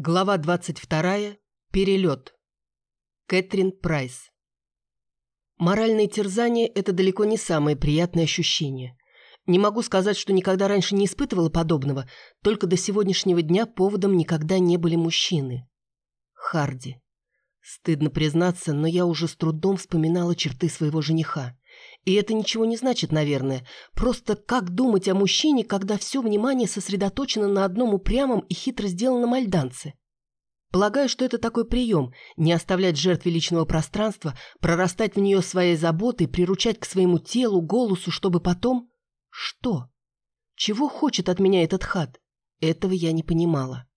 Глава 22. Перелет. Кэтрин Прайс. Моральное терзание – это далеко не самое приятное ощущение. Не могу сказать, что никогда раньше не испытывала подобного, только до сегодняшнего дня поводом никогда не были мужчины. Харди. Стыдно признаться, но я уже с трудом вспоминала черты своего жениха. И это ничего не значит, наверное. Просто как думать о мужчине, когда все внимание сосредоточено на одном упрямом и хитро сделанном альданце? Полагаю, что это такой прием – не оставлять жертве личного пространства, прорастать в нее своей заботой, приручать к своему телу, голосу, чтобы потом… Что? Чего хочет от меня этот хат? Этого я не понимала.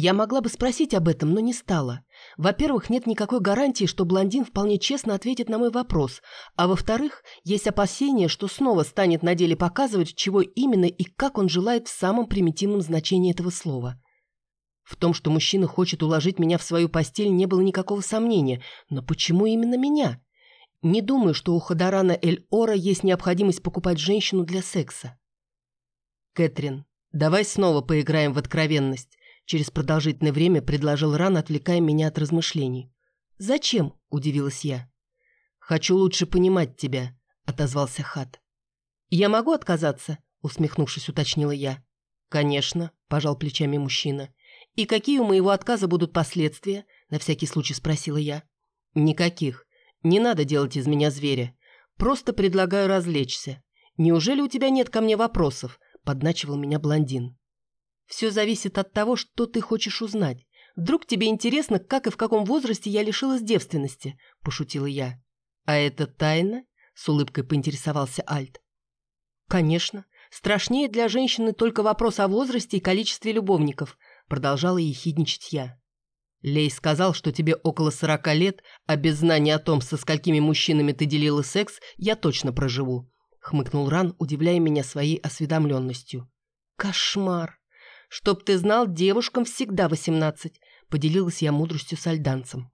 Я могла бы спросить об этом, но не стала. Во-первых, нет никакой гарантии, что блондин вполне честно ответит на мой вопрос, а во-вторых, есть опасение, что снова станет на деле показывать, чего именно и как он желает в самом примитивном значении этого слова. В том, что мужчина хочет уложить меня в свою постель, не было никакого сомнения, но почему именно меня? Не думаю, что у Хадарана Эль-Ора есть необходимость покупать женщину для секса. Кэтрин, давай снова поиграем в откровенность. Через продолжительное время предложил Ран, отвлекая меня от размышлений. «Зачем?» – удивилась я. «Хочу лучше понимать тебя», – отозвался Хат. «Я могу отказаться?» – усмехнувшись, уточнила я. «Конечно», – пожал плечами мужчина. «И какие у моего отказа будут последствия?» – на всякий случай спросила я. «Никаких. Не надо делать из меня зверя. Просто предлагаю развлечься. Неужели у тебя нет ко мне вопросов?» – подначивал меня блондин. Все зависит от того, что ты хочешь узнать. Вдруг тебе интересно, как и в каком возрасте я лишилась девственности?» – пошутила я. «А это тайна?» – с улыбкой поинтересовался Альт. «Конечно. Страшнее для женщины только вопрос о возрасте и количестве любовников», – продолжала ехидничать я. Лей сказал, что тебе около сорока лет, а без знания о том, со сколькими мужчинами ты делила секс, я точно проживу», — хмыкнул Ран, удивляя меня своей осведомленностью. «Кошмар! Чтоб ты знал, девушкам всегда восемнадцать», — поделилась я мудростью с альданцем.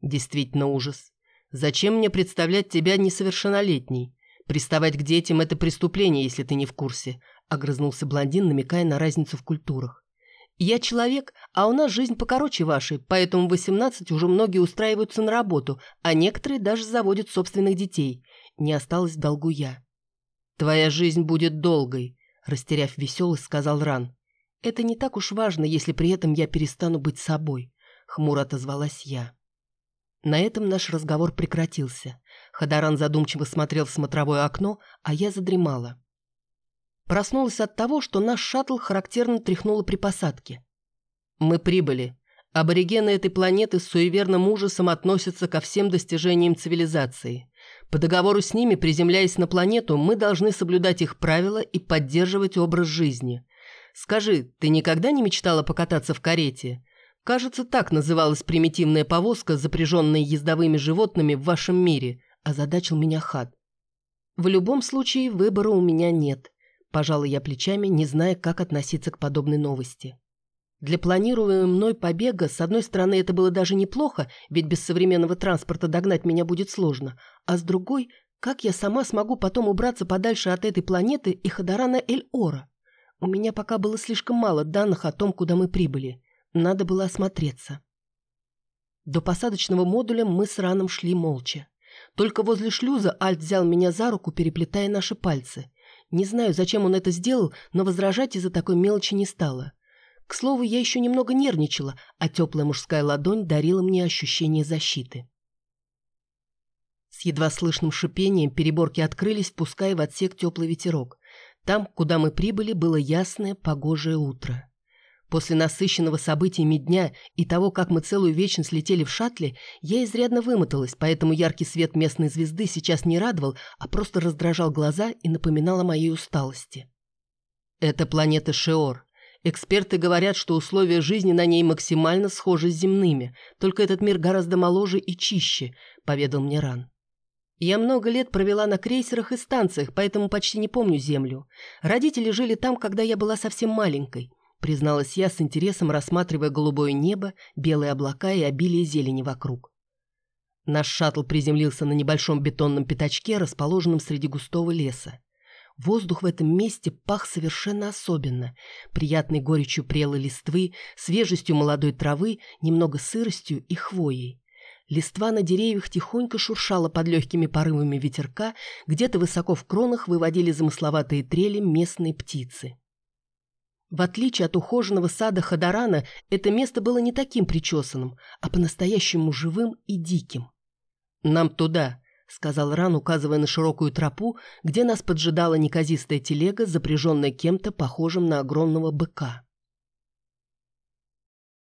«Действительно ужас. Зачем мне представлять тебя несовершеннолетней? Приставать к детям — это преступление, если ты не в курсе», — огрызнулся блондин, намекая на разницу в культурах. «Я человек, а у нас жизнь покороче вашей, поэтому в восемнадцать уже многие устраиваются на работу, а некоторые даже заводят собственных детей. Не осталось в долгу я». «Твоя жизнь будет долгой», — растеряв веселость, сказал Ран. «Это не так уж важно, если при этом я перестану быть собой», — хмуро отозвалась я. На этом наш разговор прекратился. Хадаран задумчиво смотрел в смотровое окно, а я задремала. Проснулась от того, что наш шаттл характерно тряхнуло при посадке. «Мы прибыли. Аборигены этой планеты с суеверным ужасом относятся ко всем достижениям цивилизации. По договору с ними, приземляясь на планету, мы должны соблюдать их правила и поддерживать образ жизни. Скажи, ты никогда не мечтала покататься в карете? Кажется, так называлась примитивная повозка, запряженная ездовыми животными в вашем мире, озадачил меня Хат. В любом случае, выбора у меня нет. Пожала я плечами, не зная, как относиться к подобной новости. Для планируемого мной побега, с одной стороны, это было даже неплохо, ведь без современного транспорта догнать меня будет сложно, а с другой, как я сама смогу потом убраться подальше от этой планеты и Хадарана Эль-Ора? У меня пока было слишком мало данных о том, куда мы прибыли. Надо было осмотреться. До посадочного модуля мы с Раном шли молча. Только возле шлюза Альт взял меня за руку, переплетая наши пальцы. Не знаю, зачем он это сделал, но возражать из-за такой мелочи не стало. К слову, я еще немного нервничала, а теплая мужская ладонь дарила мне ощущение защиты. С едва слышным шипением переборки открылись, впуская в отсек теплый ветерок. Там, куда мы прибыли, было ясное, погожее утро. После насыщенного событиями дня и того, как мы целую вечность летели в шаттле, я изрядно вымоталась, поэтому яркий свет местной звезды сейчас не радовал, а просто раздражал глаза и напоминал о моей усталости. Это планета Шеор. Эксперты говорят, что условия жизни на ней максимально схожи с земными, только этот мир гораздо моложе и чище, поведал мне Ран. Я много лет провела на крейсерах и станциях, поэтому почти не помню Землю. Родители жили там, когда я была совсем маленькой, призналась я с интересом, рассматривая голубое небо, белые облака и обилие зелени вокруг. Наш шаттл приземлился на небольшом бетонном пятачке, расположенном среди густого леса. Воздух в этом месте пах совершенно особенно. Приятной горечью прелой листвы, свежестью молодой травы, немного сыростью и хвоей. Листва на деревьях тихонько шуршала под легкими порывами ветерка, где-то высоко в кронах выводили замысловатые трели местные птицы. В отличие от ухоженного сада Ходорана, это место было не таким причесанным, а по-настоящему живым и диким. «Нам туда», — сказал Ран, указывая на широкую тропу, где нас поджидала неказистая телега, запряженная кем-то похожим на огромного быка.